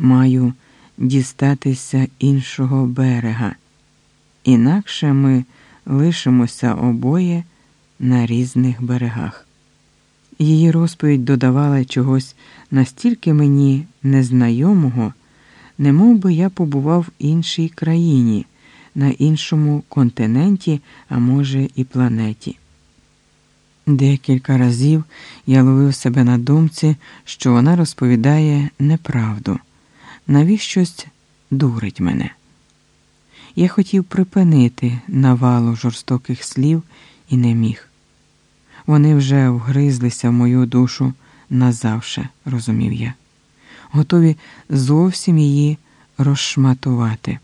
маю дістатися іншого берега, інакше ми лишимося обоє на різних берегах. Її розповідь додавала чогось настільки мені незнайомого, немов би я побував в іншій країні, на іншому континенті, а може, і планеті. Декілька разів я ловив себе на думці, що вона розповідає неправду, навіщось дурить мене. Я хотів припинити навалу жорстоких слів і не міг. Вони вже вгризлися в мою душу назавше, розумів я, готові зовсім її розшматувати.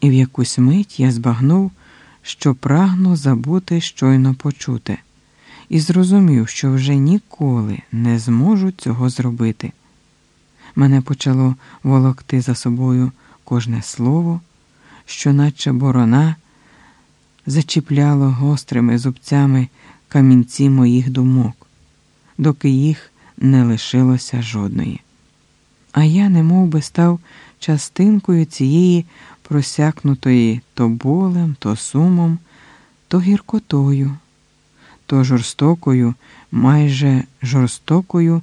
І в якусь мить я збагнув, що прагну забути щойно почуте, і зрозумів, що вже ніколи не зможу цього зробити. Мене почало волокти за собою кожне слово, що, наче борона, зачіпляло гострими зубцями камінці моїх думок, доки їх не лишилося жодної. А я не би, став частинкою цієї просякнутої то болем, то сумом, то гіркотою, то жорстокою, майже жорстокою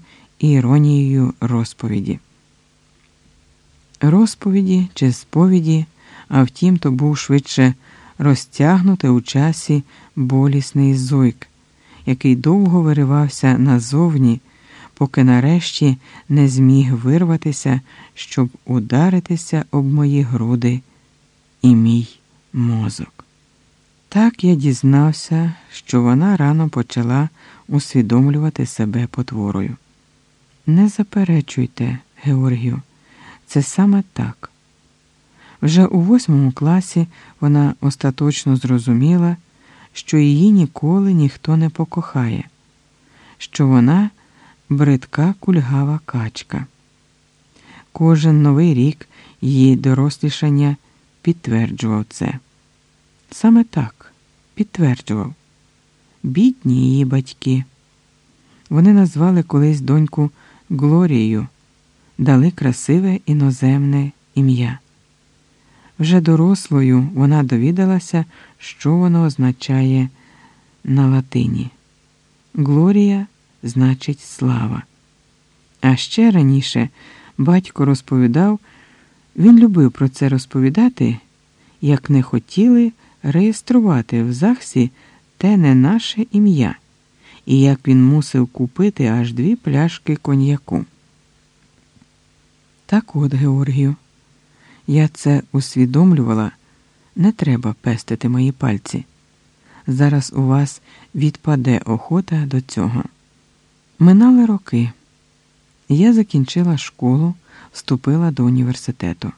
іронією розповіді. Розповіді чи сповіді, а втім, то був швидше розтягнути у часі болісний зойк, який довго виривався назовні, поки нарешті не зміг вирватися, щоб ударитися об мої груди і мій мозок. Так я дізнався, що вона рано почала усвідомлювати себе потворою. Не заперечуйте, Георгію, це саме так. Вже у восьмому класі вона остаточно зрозуміла, що її ніколи ніхто не покохає, що вона бридка кульгава качка. Кожен новий рік її дорослішання підтверджував це. Саме так підтверджував. Бідні її батьки. Вони назвали колись доньку Глорією, дали красиве іноземне ім'я. Вже дорослою вона довідалася, що воно означає на латині. Глорія значить слава. А ще раніше батько розповідав, він любив про це розповідати, як не хотіли реєструвати в ЗАГСі те не наше ім'я, і як він мусив купити аж дві пляшки коньяку. Так от, Георгію. Я це усвідомлювала, не треба пестити мої пальці. Зараз у вас відпаде охота до цього. Минали роки. Я закінчила школу, вступила до університету.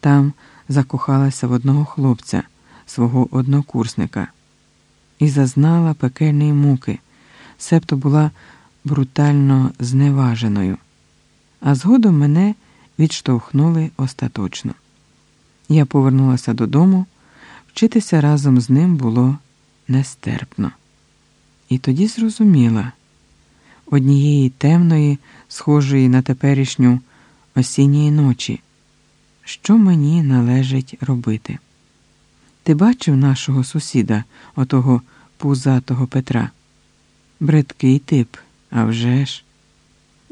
Там закохалася в одного хлопця, свого однокурсника, і зазнала пекельної муки, себто була брутально зневаженою. А згодом мене відштовхнули остаточно. Я повернулася додому, вчитися разом з ним було нестерпно. І тоді зрозуміла однієї темної, схожої на теперішню осінньої ночі, що мені належить робити. Ти бачив нашого сусіда, отого пузатого Петра? Бридкий тип, а вже ж.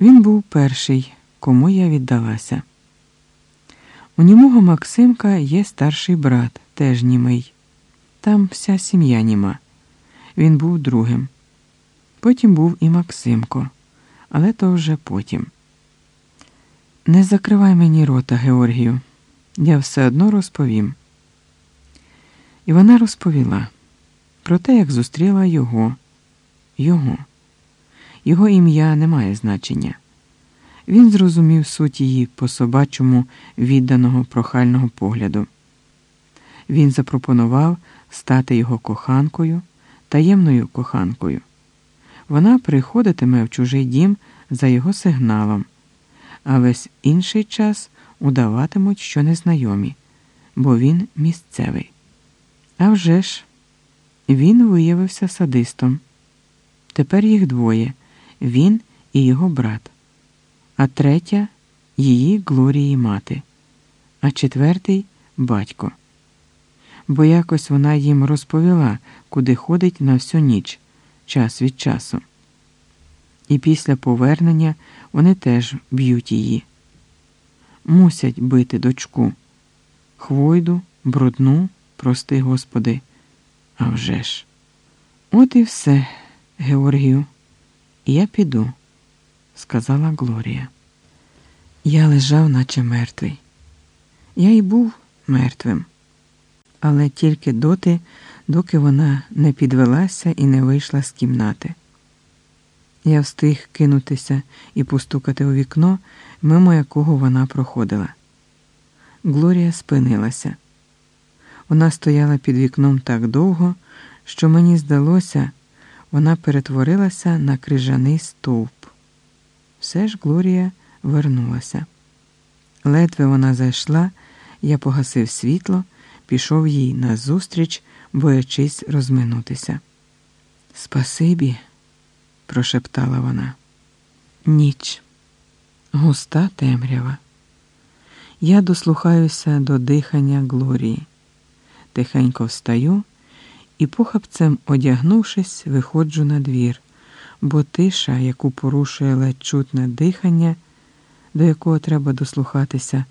Він був перший кому я віддалася. У німого Максимка є старший брат, теж німий. Там вся сім'я німа. Він був другим. Потім був і Максимко, але то вже потім. Не закривай мені рота, Георгію, я все одно розповім. І вона розповіла про те, як зустріла його, його. Його ім'я не має значення. Він зрозумів суть її по собачому відданого прохального погляду. Він запропонував стати його коханкою, таємною коханкою. Вона приходитиме в чужий дім за його сигналом, а весь інший час удаватимуть, що незнайомі, бо він місцевий. А вже ж, він виявився садистом. Тепер їх двоє він і його брат а третя її Глорії мати, а четвертий батько. Бо якось вона їм розповіла, куди ходить на всю ніч, час від часу. І після повернення вони теж б'ють її. Мусять бити дочку. Хвойду, брудну, прости, Господи. А вже ж. От і все, Георгію. Я піду, сказала Глорія. Я лежав, наче мертвий. Я й був мертвим, але тільки доти, доки вона не підвелася і не вийшла з кімнати. Я встиг кинутися і постукати у вікно, мимо якого вона проходила. Глорія спинилася. Вона стояла під вікном так довго, що мені здалося, вона перетворилася на крижаний стовп. Все ж Глорія вернулася. Ледве вона зайшла, я погасив світло, пішов їй назустріч, боячись розминутися. Спасибі, прошептала вона. Ніч, густа темрява. Я дослухаюся до дихання Глорії. Тихенько встаю і, похапцем одягнувшись, виходжу на двір, бо тиша, яку порушує ледь чутне дихання, до якого треба дослухатися,